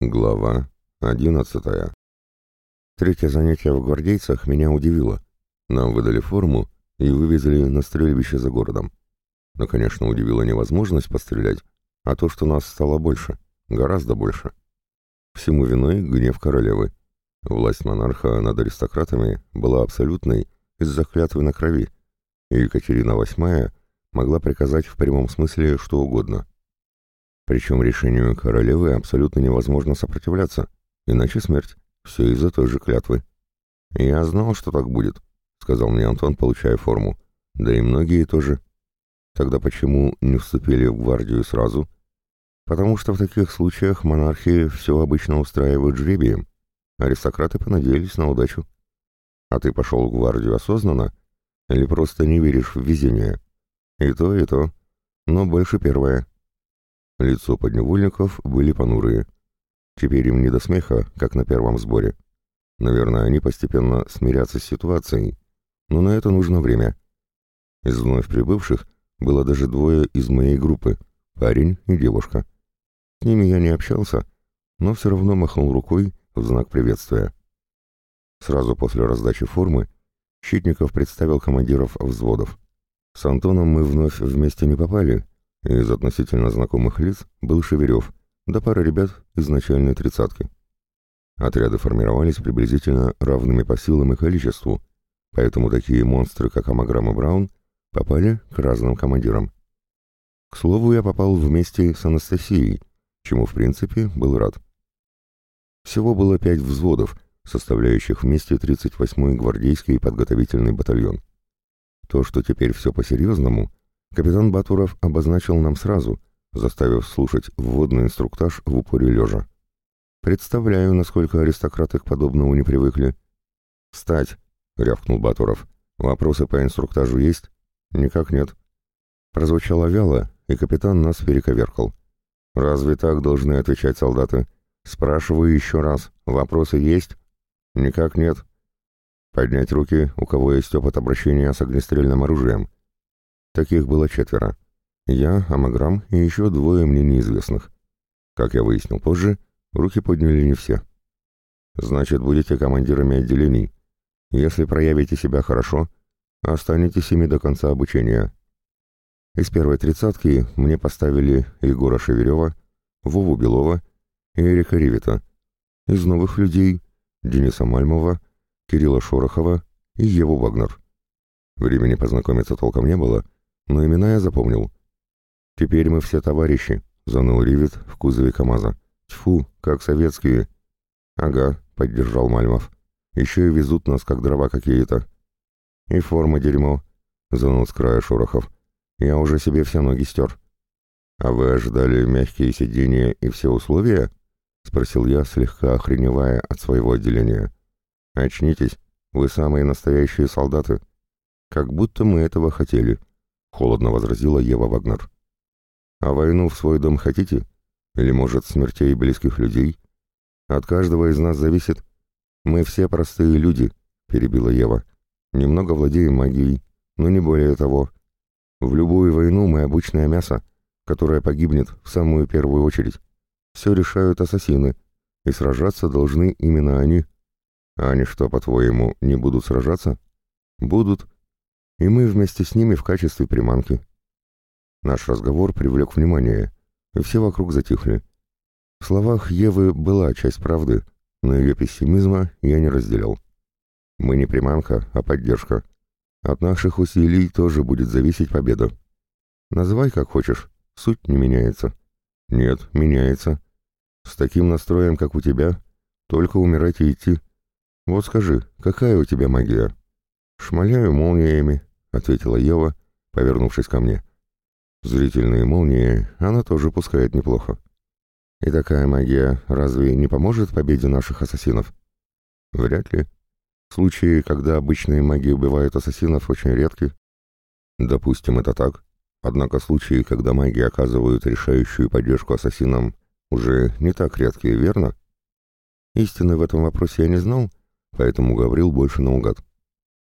Глава одиннадцатая. Третье занятие в гвардейцах меня удивило. Нам выдали форму и вывезли на стрельбище за городом. Но, конечно, удивила невозможность пострелять, а то, что нас стало больше, гораздо больше. Всему виной гнев королевы. Власть монарха над аристократами была абсолютной из-за клятвы на крови, и Екатерина VIII могла приказать в прямом смысле что угодно — причем решению королевы абсолютно невозможно сопротивляться, иначе смерть. Все из-за той же клятвы. «Я знал, что так будет», — сказал мне Антон, получая форму. «Да и многие тоже. Тогда почему не вступили в гвардию сразу?» «Потому что в таких случаях монархии все обычно устраивают жребием. Аристократы понадеялись на удачу. А ты пошел в гвардию осознанно или просто не веришь в везение? И то, и то. Но больше первое. Лицо подневольников были понурые. Теперь им не до смеха, как на первом сборе. Наверное, они постепенно смирятся с ситуацией, но на это нужно время. Из вновь прибывших было даже двое из моей группы, парень и девушка. С ними я не общался, но все равно махнул рукой в знак приветствия. Сразу после раздачи формы Щитников представил командиров взводов. С Антоном мы вновь вместе не попали, из относительно знакомых лиц был Шеверев, да пара ребят из начальной тридцатки. Отряды формировались приблизительно равными по силам и количеству, поэтому такие монстры, как Амаграм и Браун, попали к разным командирам. К слову, я попал вместе с Анастасией, чему, в принципе, был рад. Всего было пять взводов, составляющих вместе 38-й гвардейский подготовительный батальон. То, что теперь все по-серьезному, капитан Батуров обозначил нам сразу, заставив слушать вводный инструктаж в упоре лежа. Представляю, насколько аристократы к подобному не привыкли. «Встать!» — рявкнул Батуров. «Вопросы по инструктажу есть?» «Никак нет». Прозвучало вяло, и капитан нас перековеркал. «Разве так должны отвечать солдаты?» «Спрашиваю еще раз. Вопросы есть?» «Никак нет». «Поднять руки, у кого есть опыт обращения с огнестрельным оружием», Таких было четверо. Я, Амаграм и еще двое мне неизвестных. Как я выяснил позже, руки подняли не все. Значит, будете командирами отделений. Если проявите себя хорошо, останетесь ими до конца обучения. Из первой тридцатки мне поставили Егора Шеверева, Вову Белова и Эрика Ривита. Из новых людей — Дениса Мальмова, Кирилла Шорохова и Еву Вагнер. Времени познакомиться толком не было — но имена я запомнил. «Теперь мы все товарищи», — заныл Ривит в кузове КамАЗа. «Тьфу, как советские». «Ага», — поддержал Мальмов. «Еще и везут нас, как дрова какие-то». «И форма дерьмо», — занул с края Шорохов. «Я уже себе все ноги стер». «А вы ожидали мягкие сиденья и все условия?» — спросил я, слегка охреневая от своего отделения. «Очнитесь, вы самые настоящие солдаты. Как будто мы этого хотели». — холодно возразила Ева Вагнер. «А войну в свой дом хотите? Или, может, смертей близких людей? От каждого из нас зависит. Мы все простые люди», — перебила Ева. «Немного владеем магией, но не более того. В любую войну мы обычное мясо, которое погибнет в самую первую очередь. Все решают ассасины, и сражаться должны именно они. А они что, по-твоему, не будут сражаться? Будут, и мы вместе с ними в качестве приманки. Наш разговор привлек внимание, и все вокруг затихли. В словах Евы была часть правды, но ее пессимизма я не разделял. Мы не приманка, а поддержка. От наших усилий тоже будет зависеть победа. Называй как хочешь, суть не меняется. Нет, меняется. С таким настроем, как у тебя, только умирать и идти. Вот скажи, какая у тебя магия? Шмаляю молниями, — ответила Ева, повернувшись ко мне. «Зрительные молнии она тоже пускает неплохо. И такая магия разве не поможет победе наших ассасинов?» «Вряд ли. Случаи, когда обычные маги убивают ассасинов, очень редки. Допустим, это так. Однако случаи, когда маги оказывают решающую поддержку ассасинам, уже не так редкие, верно?» Истины в этом вопросе я не знал, поэтому говорил больше наугад.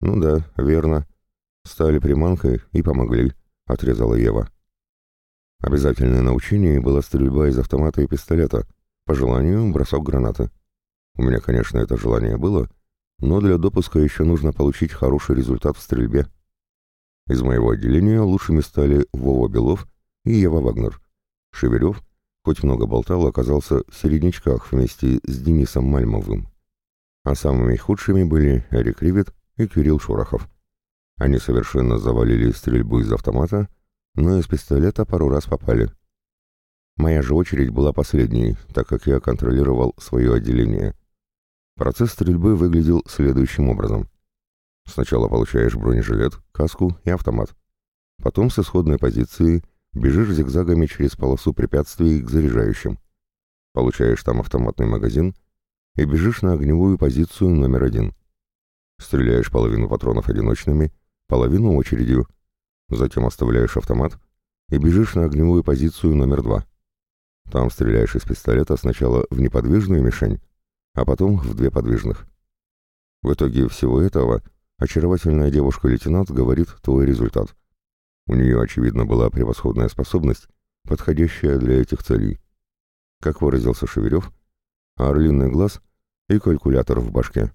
«Ну да, верно. «Стали приманкой и помогли», — отрезала Ева. Обязательное на учении была стрельба из автомата и пистолета, по желанию бросок гранаты. У меня, конечно, это желание было, но для допуска еще нужно получить хороший результат в стрельбе. Из моего отделения лучшими стали Вова Белов и Ева Вагнер. Шеверев, хоть много болтал, оказался в середнячках вместе с Денисом Мальмовым. А самыми худшими были Эрик Ривет и Кирилл Шорохов. Они совершенно завалили стрельбу из автомата, но из пистолета пару раз попали. Моя же очередь была последней, так как я контролировал свое отделение. Процесс стрельбы выглядел следующим образом. Сначала получаешь бронежилет, каску и автомат. Потом с исходной позиции бежишь зигзагами через полосу препятствий к заряжающим. Получаешь там автоматный магазин и бежишь на огневую позицию номер один. Стреляешь половину патронов одиночными, половину очередью. Затем оставляешь автомат и бежишь на огневую позицию номер два. Там стреляешь из пистолета сначала в неподвижную мишень, а потом в две подвижных. В итоге всего этого очаровательная девушка-лейтенант говорит твой результат. У нее, очевидно, была превосходная способность, подходящая для этих целей. Как выразился Шеверев, орлиный глаз и калькулятор в башке.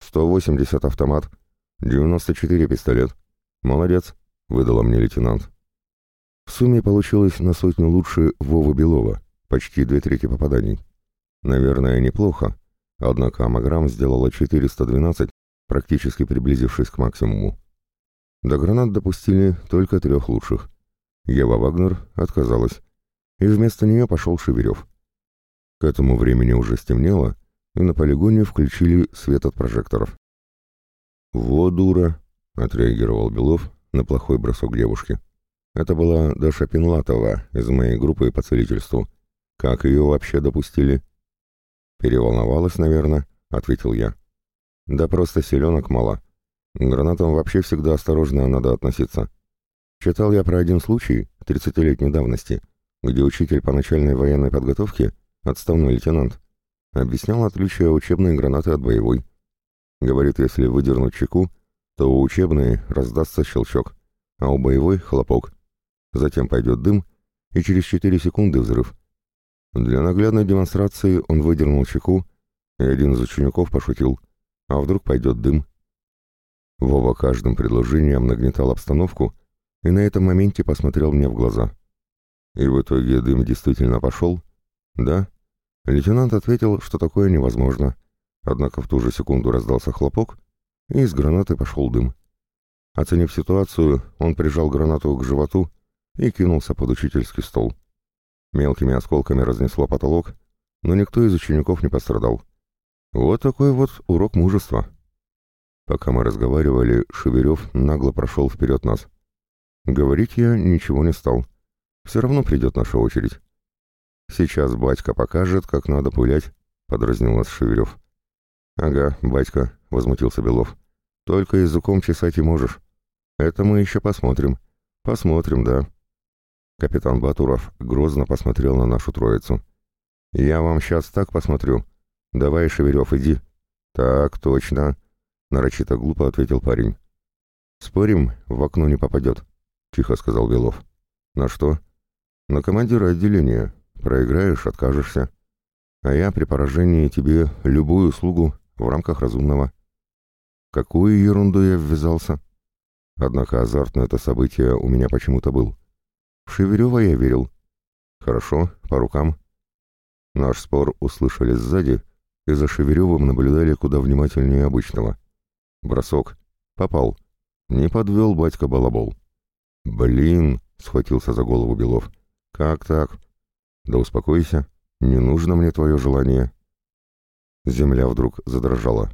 180 автомат, 94 пистолет. Молодец, выдала мне лейтенант. В сумме получилось на сотню лучше Вовы Белова, почти две трети попаданий. Наверное, неплохо, однако Амаграм сделала 412, практически приблизившись к максимуму. До гранат допустили только трех лучших. Ева Вагнер отказалась, и вместо нее пошел Шеверев. К этому времени уже стемнело, и на полигоне включили свет от прожекторов. «Во, дура!» — отреагировал Белов на плохой бросок девушки. Это была Даша Пинлатова из моей группы по целительству. Как ее вообще допустили? Переволновалась, наверное, ответил я. Да просто селенок мало. Гранатам вообще всегда осторожно надо относиться. Читал я про один случай, 30-летней давности, где учитель по начальной военной подготовке, отставной лейтенант, объяснял отличие учебной гранаты от боевой. Говорит, если выдернуть чеку, то у учебной раздастся щелчок, а у боевой — хлопок. Затем пойдет дым, и через 4 секунды взрыв. Для наглядной демонстрации он выдернул чеку, и один из учеников пошутил, а вдруг пойдет дым. Вова каждым предложением нагнетал обстановку и на этом моменте посмотрел мне в глаза. И в итоге дым действительно пошел? Да. Лейтенант ответил, что такое невозможно. Однако в ту же секунду раздался хлопок, и из гранаты пошел дым. Оценив ситуацию, он прижал гранату к животу и кинулся под учительский стол. Мелкими осколками разнесло потолок, но никто из учеников не пострадал. Вот такой вот урок мужества. Пока мы разговаривали, Шеверев нагло прошел вперед нас. Говорить я ничего не стал. Все равно придет наша очередь. «Сейчас батька покажет, как надо пулять», — подразнил нас Шеверев. «Ага, батька», — возмутился Белов. «Только языком чесать и можешь. Это мы еще посмотрим. Посмотрим, да». Капитан Батуров грозно посмотрел на нашу троицу. «Я вам сейчас так посмотрю. Давай, Шеверев, иди». «Так, точно», — нарочито глупо ответил парень. «Спорим, в окно не попадет», — тихо сказал Белов. «На что?» «На командира отделения. Проиграешь — откажешься. А я при поражении тебе любую услугу в рамках разумного». «Какую ерунду я ввязался?» Однако азарт на это событие у меня почему-то был. В Шеверева я верил. Хорошо, по рукам. Наш спор услышали сзади и за Шеверевым наблюдали куда внимательнее обычного. Бросок. Попал. Не подвел батька балабол. «Блин!» — схватился за голову Белов. «Как так?» «Да успокойся. Не нужно мне твое желание». Земля вдруг задрожала.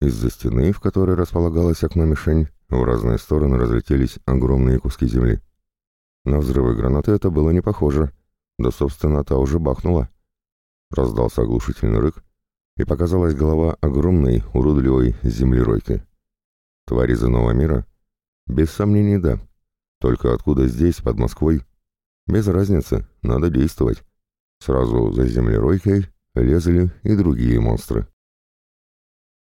Из-за стены, в которой располагалась окно-мишень, в разные стороны разлетелись огромные куски земли. На взрывы гранаты это было не похоже. Да, собственно, та уже бахнула. Раздался оглушительный рык, и показалась голова огромной, уродливой землеройки. Твари из иного мира? Без сомнений, да. Только откуда здесь, под Москвой? Без разницы, надо действовать. Сразу за землеройкой лезли и другие монстры.